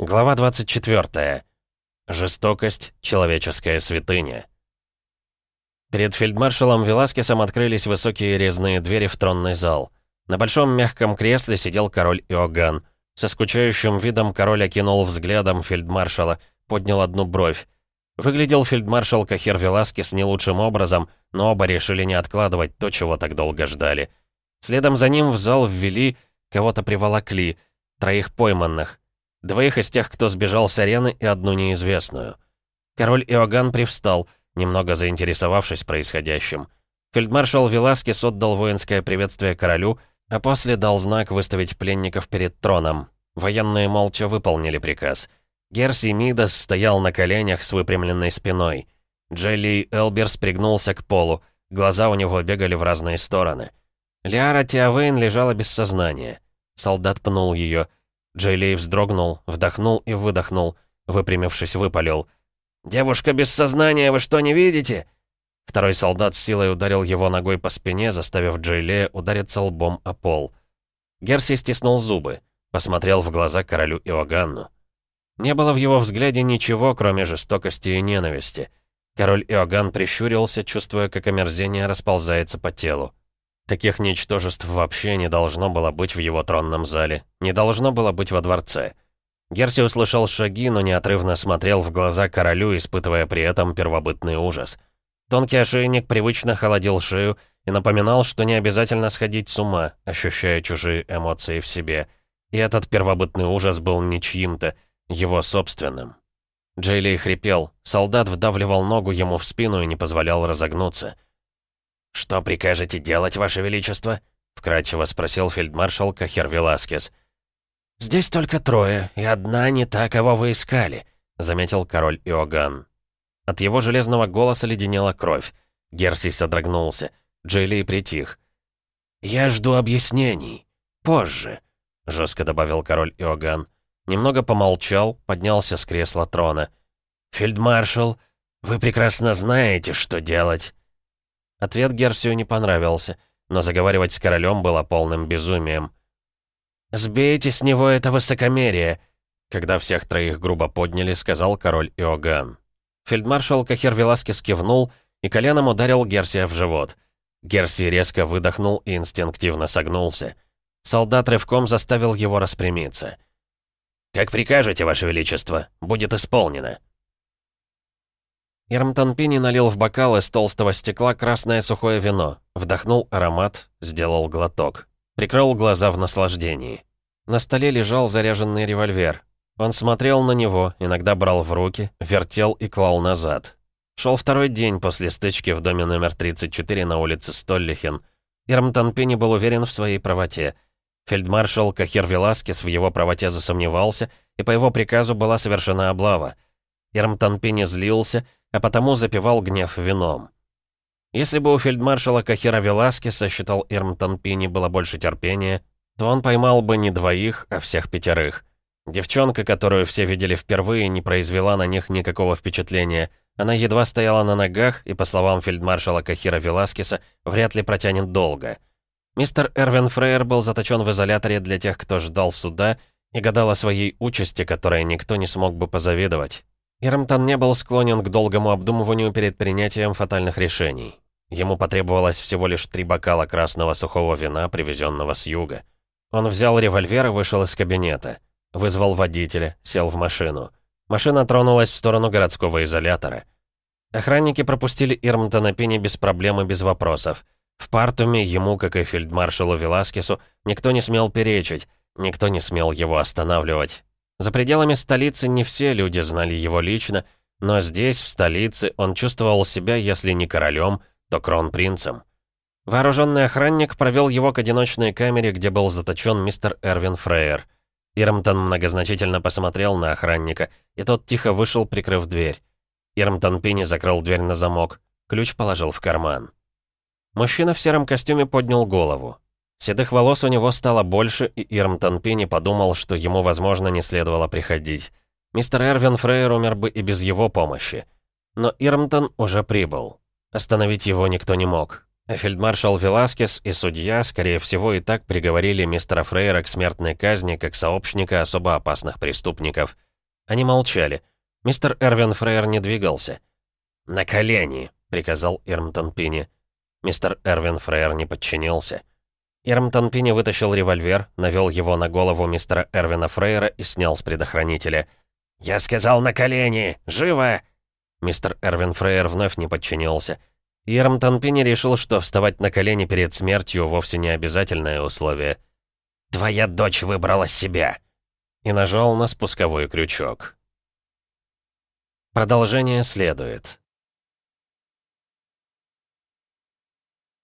Глава 24. Жестокость — человеческая святыня. Перед фельдмаршалом Веласкесом открылись высокие резные двери в тронный зал. На большом мягком кресле сидел король Иоганн. Со скучающим видом король окинул взглядом фельдмаршала, поднял одну бровь. Выглядел фельдмаршал Кахер Веласкес не лучшим образом, но оба решили не откладывать то, чего так долго ждали. Следом за ним в зал ввели, кого-то приволокли, троих пойманных — Двоих из тех, кто сбежал с арены, и одну неизвестную. Король Иоганн привстал, немного заинтересовавшись происходящим. Фельдмаршал Веласкес отдал воинское приветствие королю, а после дал знак выставить пленников перед троном. Военные молча выполнили приказ. Герси Мидас стоял на коленях с выпрямленной спиной. Джелли Элберс пригнулся к полу, глаза у него бегали в разные стороны. Лиара Тиавейн лежала без сознания. Солдат пнул ее. Джейлей вздрогнул, вдохнул и выдохнул, выпрямившись, выпалил. «Девушка без сознания, вы что, не видите?» Второй солдат с силой ударил его ногой по спине, заставив Джейлея удариться лбом о пол. Герси стиснул зубы, посмотрел в глаза королю Иоганну. Не было в его взгляде ничего, кроме жестокости и ненависти. Король Иоганн прищурился, чувствуя, как омерзение расползается по телу. Таких ничтожеств вообще не должно было быть в его тронном зале, не должно было быть во дворце. Герси услышал шаги, но неотрывно смотрел в глаза королю, испытывая при этом первобытный ужас. Тонкий ошейник привычно холодил шею и напоминал, что не обязательно сходить с ума, ощущая чужие эмоции в себе. И этот первобытный ужас был не чьим-то, его собственным. Джейли хрипел, солдат вдавливал ногу ему в спину и не позволял разогнуться. «Что прикажете делать, Ваше Величество?» — вкратчиво спросил фельдмаршал Кахер Веласкес. «Здесь только трое, и одна не та, кого вы искали», — заметил король Иоганн. От его железного голоса леденела кровь. Герсий содрогнулся. Джейли притих. «Я жду объяснений. Позже», — жестко добавил король Иоганн. Немного помолчал, поднялся с кресла трона. «Фельдмаршал, вы прекрасно знаете, что делать. Ответ Герсию не понравился, но заговаривать с королем было полным безумием. «Сбейте с него это высокомерие!» Когда всех троих грубо подняли, сказал король Иоганн. Фельдмаршал Кахер Веласкес кивнул и коленом ударил Герсия в живот. Герси резко выдохнул и инстинктивно согнулся. Солдат рывком заставил его распрямиться. «Как прикажете, Ваше Величество, будет исполнено», Ирмтон Пини налил в бокал из толстого стекла красное сухое вино, вдохнул аромат, сделал глоток. Прикрыл глаза в наслаждении. На столе лежал заряженный револьвер. Он смотрел на него, иногда брал в руки, вертел и клал назад. Шел второй день после стычки в доме номер 34 на улице Столлихен. Ирмтон Пини был уверен в своей правоте. Фельдмаршал Кахир Веласкес в его правоте засомневался, и по его приказу была совершена облава. Ирмтон Пини злился, а потому запивал гнев вином. Если бы у фельдмаршала Кахира Веласкеса, считал Ирмтон Пини, было больше терпения, то он поймал бы не двоих, а всех пятерых. Девчонка, которую все видели впервые, не произвела на них никакого впечатления. Она едва стояла на ногах и, по словам фельдмаршала Кахира Веласкеса, вряд ли протянет долго. Мистер Эрвин Фрейер был заточен в изоляторе для тех, кто ждал суда, и гадал о своей участи, которой никто не смог бы позавидовать. Ирмтон не был склонен к долгому обдумыванию перед принятием фатальных решений. Ему потребовалось всего лишь три бокала красного сухого вина, привезенного с юга. Он взял револьвер и вышел из кабинета. Вызвал водителя, сел в машину. Машина тронулась в сторону городского изолятора. Охранники пропустили Ирмтона Пини без проблем и без вопросов. В Партуме ему, как и фельдмаршалу Веласкесу, никто не смел перечить, никто не смел его останавливать. За пределами столицы не все люди знали его лично, но здесь, в столице, он чувствовал себя, если не королем, то кронпринцем. Вооруженный охранник провел его к одиночной камере, где был заточен мистер Эрвин Фрейер. Ирмтон многозначительно посмотрел на охранника, и тот тихо вышел, прикрыв дверь. Ирмтон Пини закрыл дверь на замок, ключ положил в карман. Мужчина в сером костюме поднял голову. Седых волос у него стало больше, и Ирмтон Пини подумал, что ему, возможно, не следовало приходить. Мистер Эрвин Фрейер умер бы и без его помощи. Но Ирмтон уже прибыл. Остановить его никто не мог. А фельдмаршал Веласкес и судья, скорее всего, и так приговорили мистера Фрейера к смертной казни как сообщника особо опасных преступников. Они молчали. Мистер Эрвин Фрейер не двигался. «На колени!» — приказал Ирмтон Пини. Мистер Эрвин Фрейер не подчинился. Ирмтон Пини вытащил револьвер, навел его на голову мистера Эрвина Фрейера и снял с предохранителя. «Я сказал на колени! Живо!» Мистер Эрвин Фрейер вновь не подчинился. Ирмтон Пини решил, что вставать на колени перед смертью вовсе не обязательное условие. «Твоя дочь выбрала себя!» И нажал на спусковой крючок. Продолжение следует.